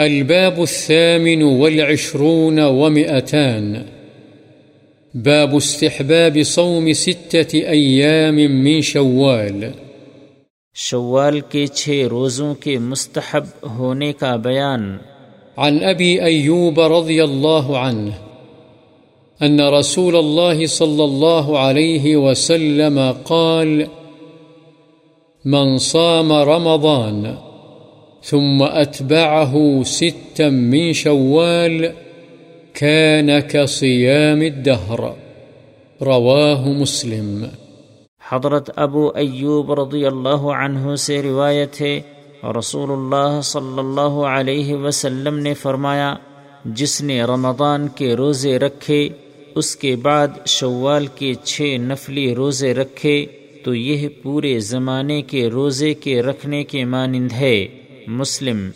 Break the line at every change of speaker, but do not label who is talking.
الباب الثامن والعشرون ومئتان. باب استحباب صوم ستة أيام من شوال.
شوال کے چھ روزوں کے مستحب ہونے کا بیان.
عن أبي أيوب رضي الله عنه أن رسول الله صلى الله عليه وسلم قال من صام رمضان ثم أتبعه ستا من شوال كان كصيام الدهر. رواه مسلم.
حضرت ابو ایوب رضی اللہ عنہ سے روایت ہے رسول اللہ صلی اللہ علیہ وسلم نے فرمایا، جس نے رمضان کے روزے رکھے، اس کے بعد شوال کے چھ نفلی روزے رکھے، تو یہ پورے زمانے کے روزے کے رکھنے کے مانند ہے۔ مسلم